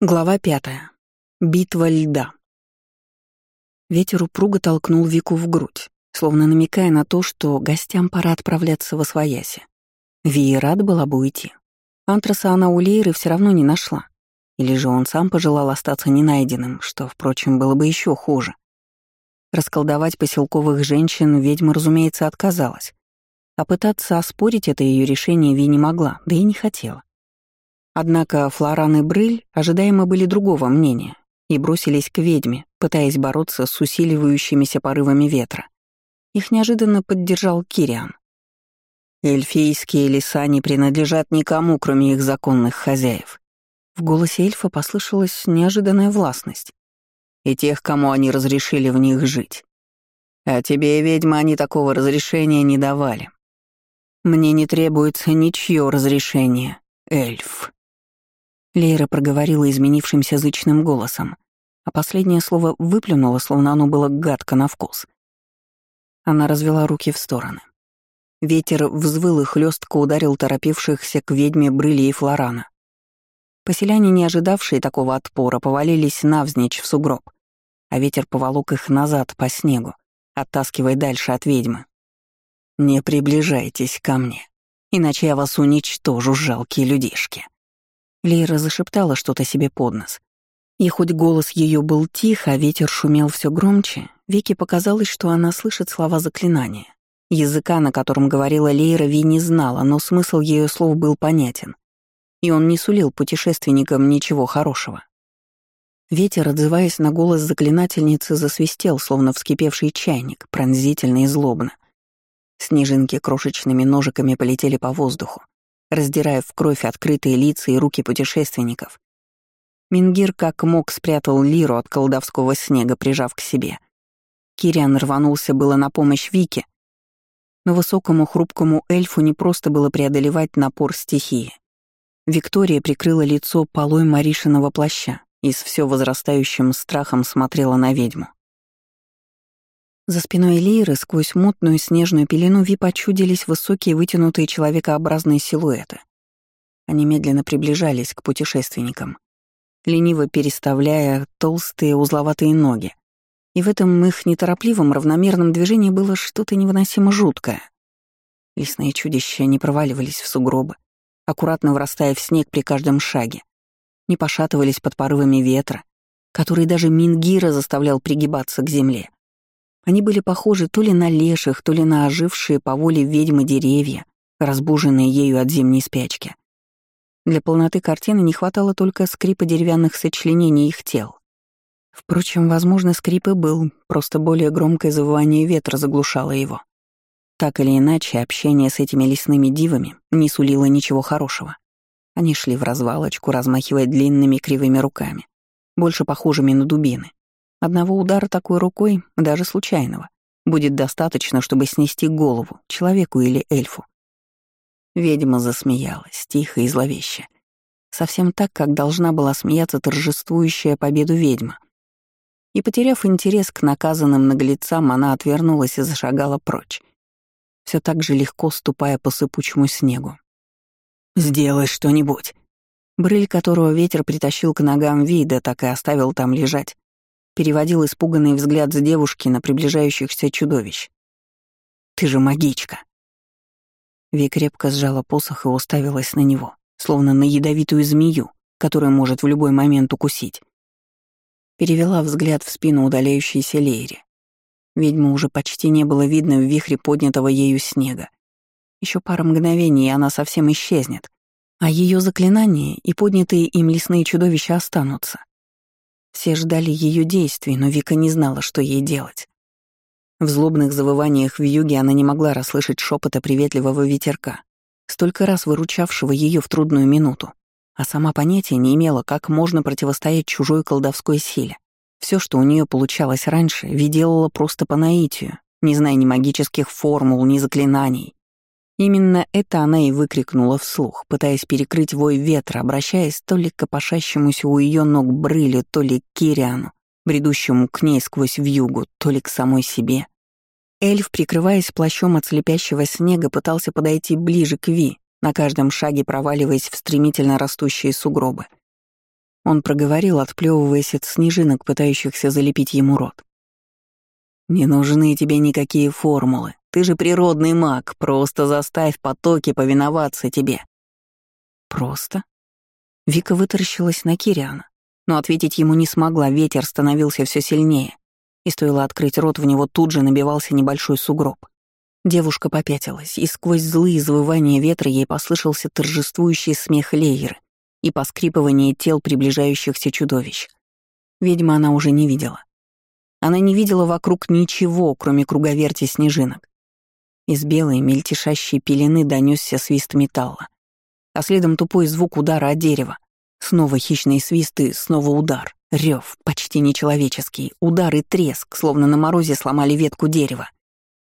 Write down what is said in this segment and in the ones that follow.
Глава пятая. Битва льда. Ветер упруго толкнул Вику в грудь, словно намекая на то, что гостям пора отправляться во свояси. Ви рада была бы уйти. Антраса она у Лейры все равно не нашла. Или же он сам пожелал остаться ненайденным, что, впрочем, было бы еще хуже. Расколдовать поселковых женщин ведьма, разумеется, отказалась. А пытаться оспорить это ее решение Ви не могла, да и не хотела. Однако Флоран и Брыль ожидаемо были другого мнения и бросились к ведьме, пытаясь бороться с усиливающимися порывами ветра. Их неожиданно поддержал Кириан. «Эльфийские леса не принадлежат никому, кроме их законных хозяев». В голосе эльфа послышалась неожиданная властность. «И тех, кому они разрешили в них жить. А тебе, ведьма, они такого разрешения не давали. Мне не требуется ничье разрешение, эльф». Лейра проговорила изменившимся зычным голосом, а последнее слово выплюнула, словно оно было гадко на вкус. Она развела руки в стороны. Ветер взвыл и хлестко ударил торопившихся к ведьме Брыли и Флорана. Поселяне, не ожидавшие такого отпора, повалились навзничь в сугроб, а ветер поволок их назад по снегу, оттаскивая дальше от ведьмы. «Не приближайтесь ко мне, иначе я вас уничтожу, жалкие людишки», Лейра зашептала что-то себе под нос. И хоть голос ее был тих, а ветер шумел все громче, Вике показалось, что она слышит слова заклинания. Языка, на котором говорила Лейра, Ви не знала, но смысл ее слов был понятен. И он не сулил путешественникам ничего хорошего. Ветер, отзываясь на голос заклинательницы, засвистел, словно вскипевший чайник, пронзительно и злобно. Снежинки крошечными ножиками полетели по воздуху раздирая в кровь открытые лица и руки путешественников. Мингир как мог спрятал лиру от колдовского снега, прижав к себе. Кириан рванулся было на помощь Вике, но высокому хрупкому эльфу не просто было преодолевать напор стихии. Виктория прикрыла лицо полой Маришиного плаща и с все возрастающим страхом смотрела на ведьму. За спиной Лиры сквозь мутную снежную пелену Ви почудились высокие вытянутые человекообразные силуэты. Они медленно приближались к путешественникам, лениво переставляя толстые узловатые ноги. И в этом их неторопливом равномерном движении было что-то невыносимо жуткое. Лесные чудища не проваливались в сугробы, аккуратно врастая в снег при каждом шаге, не пошатывались под порывами ветра, который даже Мингира заставлял пригибаться к земле. Они были похожи то ли на леших, то ли на ожившие по воле ведьмы деревья, разбуженные ею от зимней спячки. Для полноты картины не хватало только скрипа деревянных сочленений их тел. Впрочем, возможно, скрип и был, просто более громкое завывание ветра заглушало его. Так или иначе, общение с этими лесными дивами не сулило ничего хорошего. Они шли в развалочку, размахивая длинными кривыми руками, больше похожими на дубины. Одного удара такой рукой, даже случайного, будет достаточно, чтобы снести голову человеку или эльфу. Ведьма засмеялась, тихо и зловеще. Совсем так, как должна была смеяться торжествующая победу ведьма. И, потеряв интерес к наказанным наглецам, она отвернулась и зашагала прочь, все так же легко ступая по сыпучему снегу. «Сделай что-нибудь!» Брыль, которого ветер притащил к ногам вида, так и оставил там лежать, переводил испуганный взгляд с девушки на приближающихся чудовищ. «Ты же магичка!» Ви крепко сжала посох и уставилась на него, словно на ядовитую змею, которая может в любой момент укусить. Перевела взгляд в спину удаляющейся Лейри. Ведьму уже почти не было видно в вихре поднятого ею снега. Еще пара мгновений, и она совсем исчезнет, а ее заклинания и поднятые им лесные чудовища останутся. Все ждали ее действий, но Вика не знала, что ей делать. В злобных завываниях в юге она не могла расслышать шепота приветливого ветерка, столько раз выручавшего ее в трудную минуту, а сама понятия не имела, как можно противостоять чужой колдовской силе. Все, что у нее получалось раньше, виделала просто по наитию, не зная ни магических формул, ни заклинаний. Именно это она и выкрикнула вслух, пытаясь перекрыть вой ветра, обращаясь то ли к копошащемуся у ее ног брылю, то ли к Кириану, бредущему к ней сквозь вьюгу, то ли к самой себе. Эльф, прикрываясь плащом от слепящего снега, пытался подойти ближе к Ви, на каждом шаге проваливаясь в стремительно растущие сугробы. Он проговорил, отплевываясь от снежинок, пытающихся залепить ему рот. «Не нужны тебе никакие формулы. Ты же природный маг, просто заставь потоки повиноваться тебе». «Просто?» Вика вытаращилась на Кириана, но ответить ему не смогла, ветер становился все сильнее, и стоило открыть рот, в него тут же набивался небольшой сугроб. Девушка попятилась, и сквозь злые завывания ветра ей послышался торжествующий смех Лейеры и поскрипывание тел приближающихся чудовищ. Видимо, она уже не видела. Она не видела вокруг ничего, кроме круговерти снежинок. Из белой мельтешащей пелены донесся свист металла а следом тупой звук удара о дерево. Снова хищные свисты, снова удар. Рев, почти нечеловеческий. Удар и треск, словно на морозе сломали ветку дерева.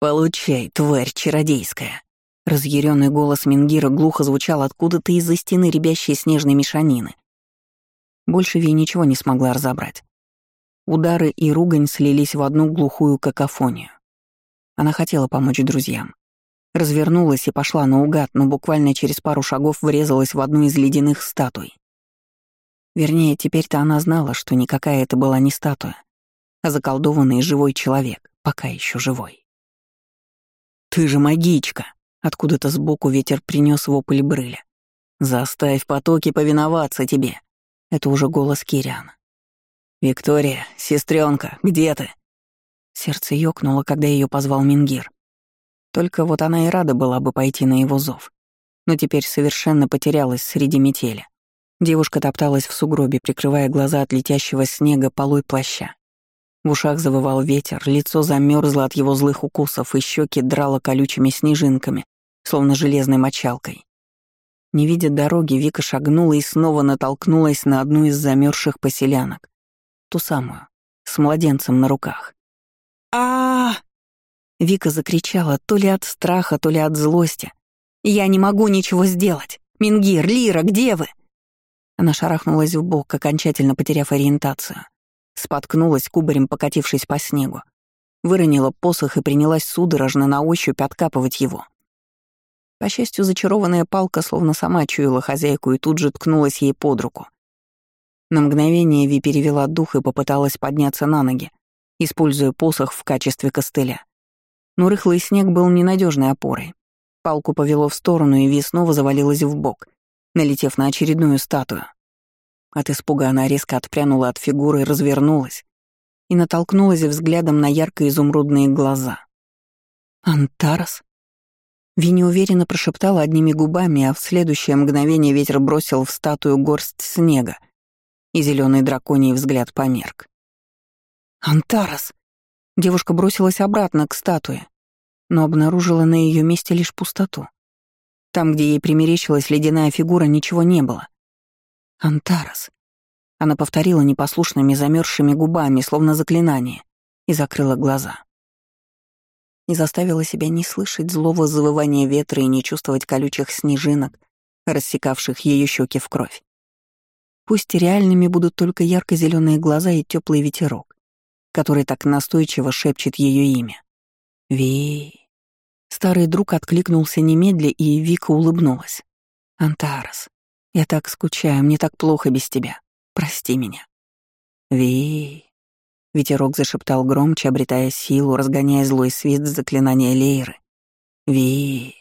«Получай, тварь чародейская!» Разъяренный голос Мингира глухо звучал откуда-то из-за стены ребящей снежной мешанины. Больше Ви ничего не смогла разобрать. Удары и ругань слились в одну глухую какофонию. Она хотела помочь друзьям. Развернулась и пошла наугад, но буквально через пару шагов врезалась в одну из ледяных статуй. Вернее, теперь-то она знала, что никакая это была не статуя, а заколдованный живой человек, пока еще живой. «Ты же магичка!» — откуда-то сбоку ветер принес вопль брыля. «Заставь потоки повиноваться тебе!» — это уже голос Кириана. «Виктория, сестренка, где ты?» Сердце ёкнуло, когда ее позвал Мингир. Только вот она и рада была бы пойти на его зов. Но теперь совершенно потерялась среди метели. Девушка топталась в сугробе, прикрывая глаза от летящего снега полой плаща. В ушах завывал ветер, лицо замерзло от его злых укусов, и щеки драло колючими снежинками, словно железной мочалкой. Не видя дороги, Вика шагнула и снова натолкнулась на одну из замерзших поселянок. Ту самую, с младенцем на руках. А, Вика закричала то ли от страха, то ли от злости. «Я не могу ничего сделать! Мингир, Лира, где вы?» Она шарахнулась в бок, окончательно потеряв ориентацию. Споткнулась, кубарем покатившись по снегу. Выронила посох и принялась судорожно на ощупь откапывать его. По счастью, зачарованная палка словно сама чуяла хозяйку и тут же ткнулась ей под руку. На мгновение Ви перевела дух и попыталась подняться на ноги, используя посох в качестве костыля но рыхлый снег был ненадежной опорой. Палку повело в сторону, и Ви снова завалилась в бок, налетев на очередную статую. От испуга она резко отпрянула от фигуры, развернулась и натолкнулась взглядом на ярко-изумрудные глаза. «Антарас?» Ви неуверенно прошептала одними губами, а в следующее мгновение ветер бросил в статую горсть снега, и зеленый драконий взгляд померк. «Антарас!» Девушка бросилась обратно к статуе, но обнаружила на ее месте лишь пустоту. Там, где ей примерещилась ледяная фигура, ничего не было. «Антарас». Она повторила непослушными замерзшими губами, словно заклинание, и закрыла глаза. И заставила себя не слышать злого завывания ветра и не чувствовать колючих снежинок, рассекавших ее щеки в кровь. Пусть реальными будут только ярко зеленые глаза и теплый ветерок, который так настойчиво шепчет ее имя. Ви. Старый друг откликнулся немедля, и Вика улыбнулась. «Антарас, я так скучаю, мне так плохо без тебя. Прости меня». Ви. Ветерок зашептал громче, обретая силу, разгоняя злой свет заклинания Лейры. Ви.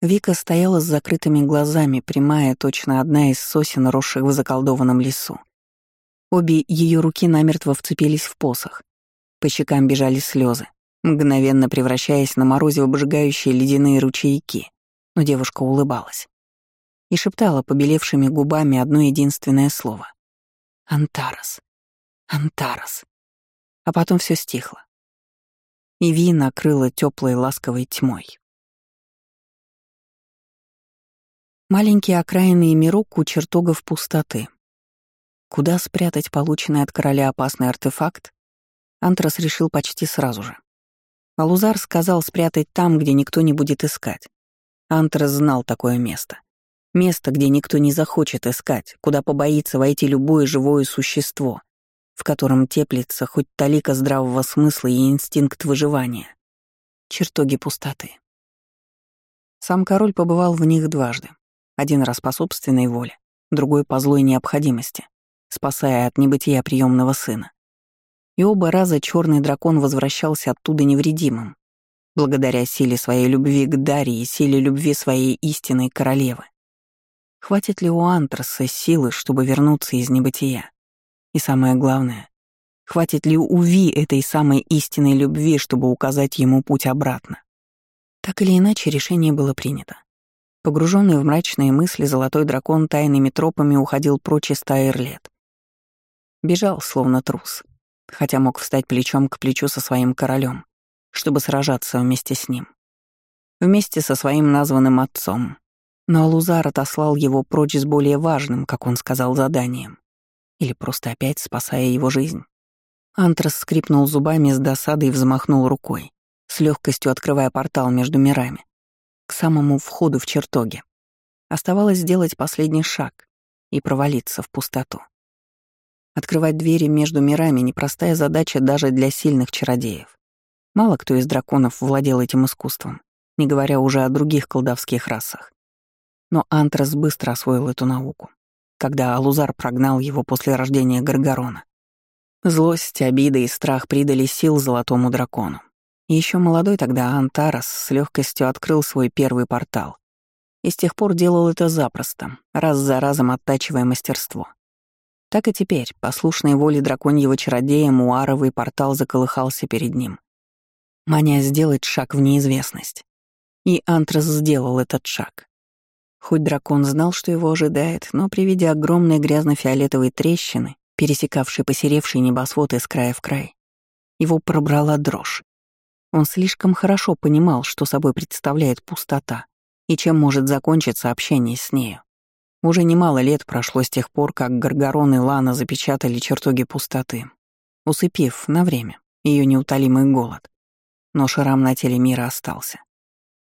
Вика стояла с закрытыми глазами, прямая, точно одна из сосен, росших в заколдованном лесу. Обе ее руки намертво вцепились в посох. По щекам бежали слезы, мгновенно превращаясь на морозе в обжигающие ледяные ручейки. Но девушка улыбалась и шептала побелевшими губами одно единственное слово. «Антарас! Антарас!» А потом все стихло. И Ви накрыла теплой ласковой тьмой. Маленькие окраины мирок у чертогов пустоты, Куда спрятать полученный от короля опасный артефакт, Антрас решил почти сразу же. Алузар сказал спрятать там, где никто не будет искать. Антрас знал такое место. Место, где никто не захочет искать, куда побоится войти любое живое существо, в котором теплится хоть талика здравого смысла и инстинкт выживания. Чертоги пустоты. Сам король побывал в них дважды. Один раз по собственной воле, другой по злой необходимости, спасая от небытия приемного сына. И оба раза черный дракон возвращался оттуда невредимым, благодаря силе своей любви к Дарье и силе любви своей истинной королевы. Хватит ли у Антраса силы, чтобы вернуться из небытия? И самое главное, хватит ли у Ви этой самой истинной любви, чтобы указать ему путь обратно? Так или иначе, решение было принято. Погруженный в мрачные мысли, золотой дракон тайными тропами уходил прочь из Тайрлет. Бежал, словно трус, хотя мог встать плечом к плечу со своим королем, чтобы сражаться вместе с ним. Вместе со своим названным отцом. Но Алузар отослал его прочь с более важным, как он сказал, заданием. Или просто опять спасая его жизнь. Антрас скрипнул зубами с досадой и взмахнул рукой, с легкостью открывая портал между мирами, к самому входу в чертоги. Оставалось сделать последний шаг и провалиться в пустоту. Открывать двери между мирами — непростая задача даже для сильных чародеев. Мало кто из драконов владел этим искусством, не говоря уже о других колдовских расах. Но Антрас быстро освоил эту науку, когда Алузар прогнал его после рождения Гаргарона. Злость, обида и страх придали сил золотому дракону. Еще молодой тогда Антарас с легкостью открыл свой первый портал. И с тех пор делал это запросто, раз за разом оттачивая мастерство. Так и теперь, послушной воле драконьего чародея, муаровый портал заколыхался перед ним, маня сделать шаг в неизвестность. И Антрас сделал этот шаг. Хоть дракон знал, что его ожидает, но при виде огромной грязно-фиолетовой трещины, пересекавшей посеревший небосвод из края в край, его пробрала дрожь. Он слишком хорошо понимал, что собой представляет пустота и чем может закончиться общение с нею. Уже немало лет прошло с тех пор, как Гаргарон и Лана запечатали чертоги пустоты, усыпив на время ее неутолимый голод но шрам на теле мира остался.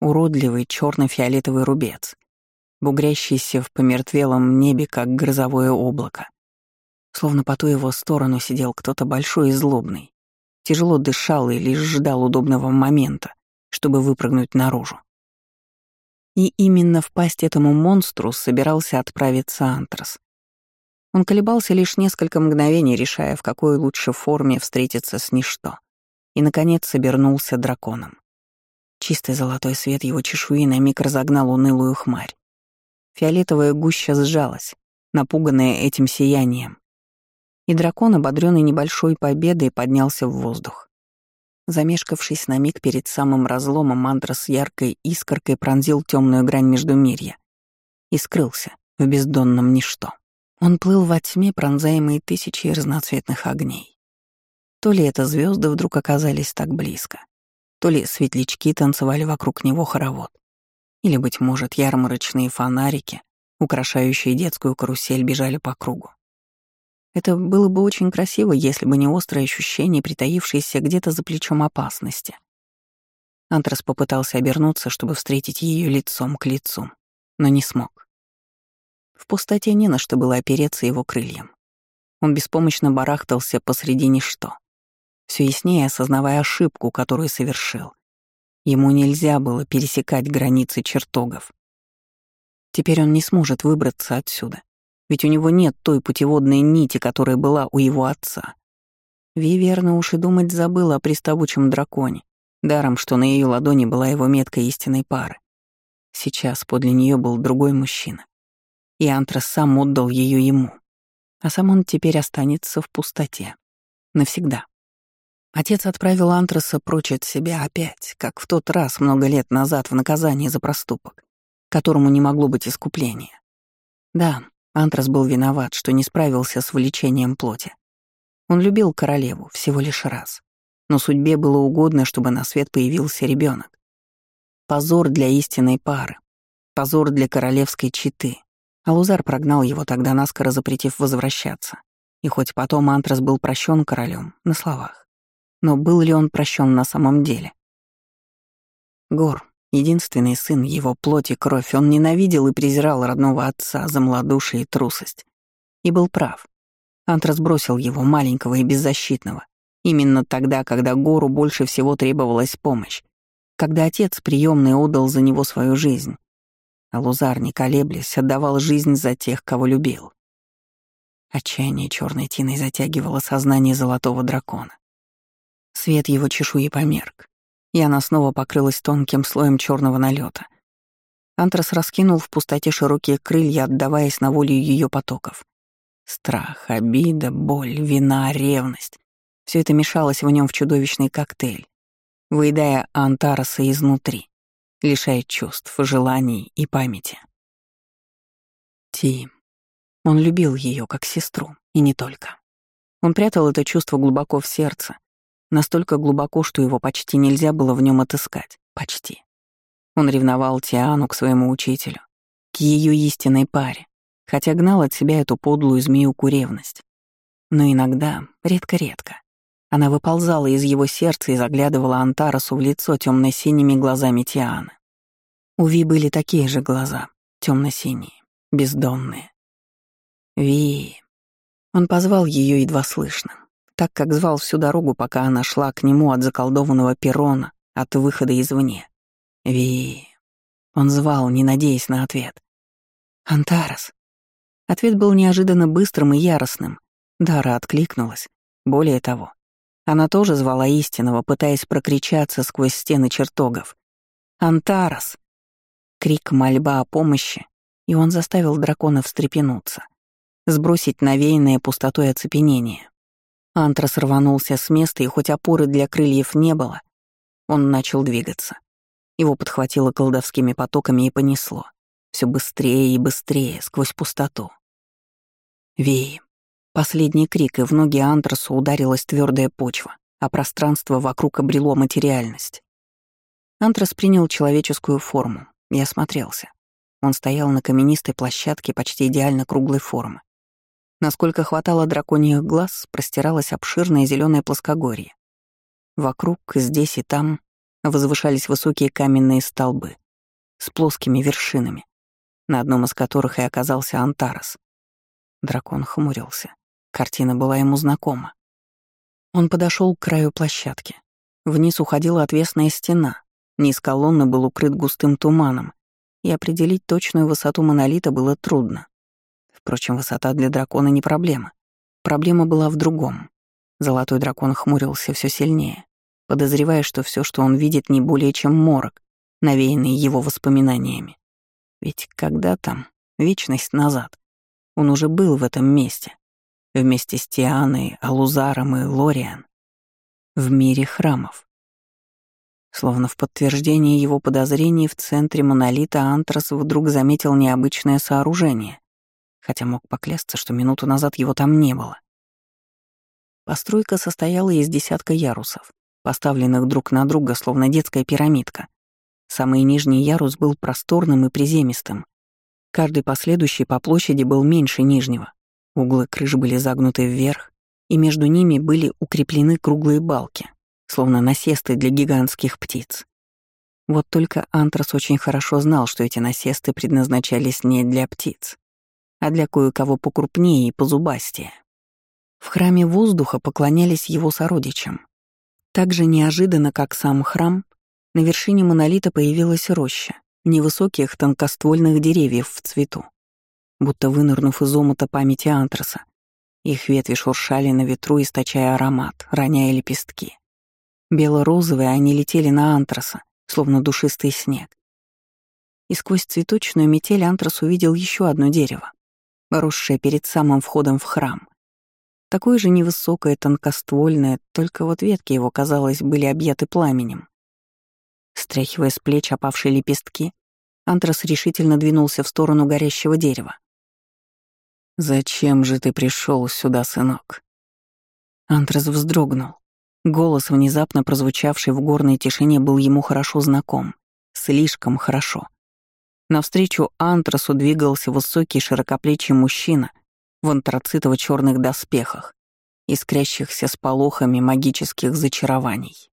Уродливый черно-фиолетовый рубец, бугрящийся в помертвелом небе, как грозовое облако. Словно по ту его сторону сидел кто-то большой и злобный, тяжело дышал и лишь ждал удобного момента, чтобы выпрыгнуть наружу. И именно в пасть этому монстру собирался отправиться Антрас. Он колебался лишь несколько мгновений, решая, в какой лучше форме встретиться с ничто и, наконец, обернулся драконом. Чистый золотой свет его чешуи на миг разогнал унылую хмарь. Фиолетовая гуща сжалась, напуганная этим сиянием. И дракон, ободрённый небольшой победой, поднялся в воздух. Замешкавшись на миг перед самым разломом, мантра с яркой искоркой пронзил темную грань междумирья и скрылся в бездонном ничто. Он плыл во тьме, пронзаемый тысячей разноцветных огней. То ли это звезды вдруг оказались так близко, то ли светлячки танцевали вокруг него хоровод, или, быть может, ярмарочные фонарики, украшающие детскую карусель, бежали по кругу. Это было бы очень красиво, если бы не острое ощущение, притаившееся где-то за плечом опасности. Антрас попытался обернуться, чтобы встретить ее лицом к лицу, но не смог. В пустоте не на что было опереться его крыльям. Он беспомощно барахтался посреди ничто все яснее осознавая ошибку, которую совершил. Ему нельзя было пересекать границы чертогов. Теперь он не сможет выбраться отсюда, ведь у него нет той путеводной нити, которая была у его отца. Ви верно уж и думать забыла о приставучем драконе, даром, что на ее ладони была его метка истинной пары. Сейчас подле нее был другой мужчина, и Антрас сам отдал ее ему, а сам он теперь останется в пустоте. Навсегда. Отец отправил Антраса прочь от себя опять, как в тот раз много лет назад в наказание за проступок, которому не могло быть искупления. Да, Антрас был виноват, что не справился с влечением плоти. Он любил королеву всего лишь раз, но судьбе было угодно, чтобы на свет появился ребенок. Позор для истинной пары, позор для королевской четы. Алузар прогнал его тогда, наскоро запретив возвращаться. И хоть потом Антрас был прощен королем на словах, но был ли он прощен на самом деле? Гор, единственный сын его плоти и кровь, он ненавидел и презирал родного отца за малодушие и трусость. И был прав. Антрас бросил его, маленького и беззащитного, именно тогда, когда Гору больше всего требовалась помощь, когда отец приемный отдал за него свою жизнь. а Лузар, не колеблясь, отдавал жизнь за тех, кого любил. Отчаяние черной тиной затягивало сознание золотого дракона. Свет его чешуи померк, и она снова покрылась тонким слоем черного налета. Антрас раскинул в пустоте широкие крылья, отдаваясь на волю ее потоков. Страх, обида, боль, вина, ревность — все это мешалось в нем в чудовищный коктейль, выедая Антараса изнутри, лишая чувств, желаний и памяти. Ти. Он любил ее как сестру, и не только. Он прятал это чувство глубоко в сердце, настолько глубоко, что его почти нельзя было в нем отыскать. Почти. Он ревновал Тиану к своему учителю, к ее истинной паре, хотя гнал от себя эту подлую змеюку ревность. Но иногда, редко-редко, она выползала из его сердца и заглядывала Антарасу в лицо темно-синими глазами Тианы. У Ви были такие же глаза, темно-синие, бездонные. Ви. Он позвал ее едва слышно, так как звал всю дорогу, пока она шла к нему от заколдованного перрона, от выхода извне. Ви. Он звал, не надеясь на ответ. «Антарас». Ответ был неожиданно быстрым и яростным. Дара откликнулась. Более того, она тоже звала истинного, пытаясь прокричаться сквозь стены чертогов. «Антарас!» Крик мольба о помощи, и он заставил дракона встрепенуться, сбросить навеянное пустотой оцепенение. Антрас рванулся с места, и хоть опоры для крыльев не было, он начал двигаться. Его подхватило колдовскими потоками и понесло. Все быстрее и быстрее, сквозь пустоту. Веи. Последний крик, и в ноги Антрасу ударилась твердая почва, а пространство вокруг обрело материальность. Антрас принял человеческую форму и осмотрелся. Он стоял на каменистой площадке почти идеально круглой формы. Насколько хватало драконьих глаз, простиралось обширное зеленое плоскогорье. Вокруг, здесь и там, возвышались высокие каменные столбы с плоскими вершинами, на одном из которых и оказался Антарес. Дракон хмурился. Картина была ему знакома. Он подошел к краю площадки. Вниз уходила отвесная стена. Низ колонны был укрыт густым туманом, и определить точную высоту монолита было трудно. Впрочем, высота для дракона не проблема. Проблема была в другом. Золотой дракон хмурился все сильнее, подозревая, что все, что он видит, не более чем морок, навеянный его воспоминаниями. Ведь когда-то, вечность назад, он уже был в этом месте, вместе с Тианой, Алузаром и Лориан, в мире храмов. Словно в подтверждение его подозрений в центре монолита Антрас вдруг заметил необычное сооружение, хотя мог поклясться, что минуту назад его там не было. Постройка состояла из десятка ярусов, поставленных друг на друга, словно детская пирамидка. Самый нижний ярус был просторным и приземистым. Каждый последующий по площади был меньше нижнего. Углы крыш были загнуты вверх, и между ними были укреплены круглые балки, словно насесты для гигантских птиц. Вот только Антрас очень хорошо знал, что эти насесты предназначались не для птиц, а для кое-кого покрупнее и позубастее. В храме воздуха поклонялись его сородичам, так же неожиданно, как сам храм, на вершине монолита появилась роща невысоких тонкоствольных деревьев в цвету. Будто вынырнув из омута памяти антраса, их ветви шуршали на ветру, источая аромат, роняя лепестки. Бело-розовые они летели на антраса, словно душистый снег. И сквозь цветочную метель антрас увидел еще одно дерево, росшее перед самым входом в храм. Такое же невысокое, тонкоствольное, только вот ветки его, казалось, были объяты пламенем. Стряхивая с плеч опавшие лепестки, Антрас решительно двинулся в сторону горящего дерева. «Зачем же ты пришел сюда, сынок?» Антрас вздрогнул. Голос, внезапно прозвучавший в горной тишине, был ему хорошо знаком. Слишком хорошо. Навстречу Антрасу двигался высокий широкоплечий мужчина — в антрацитово-черных доспехах, искрящихся с полохами магических зачарований.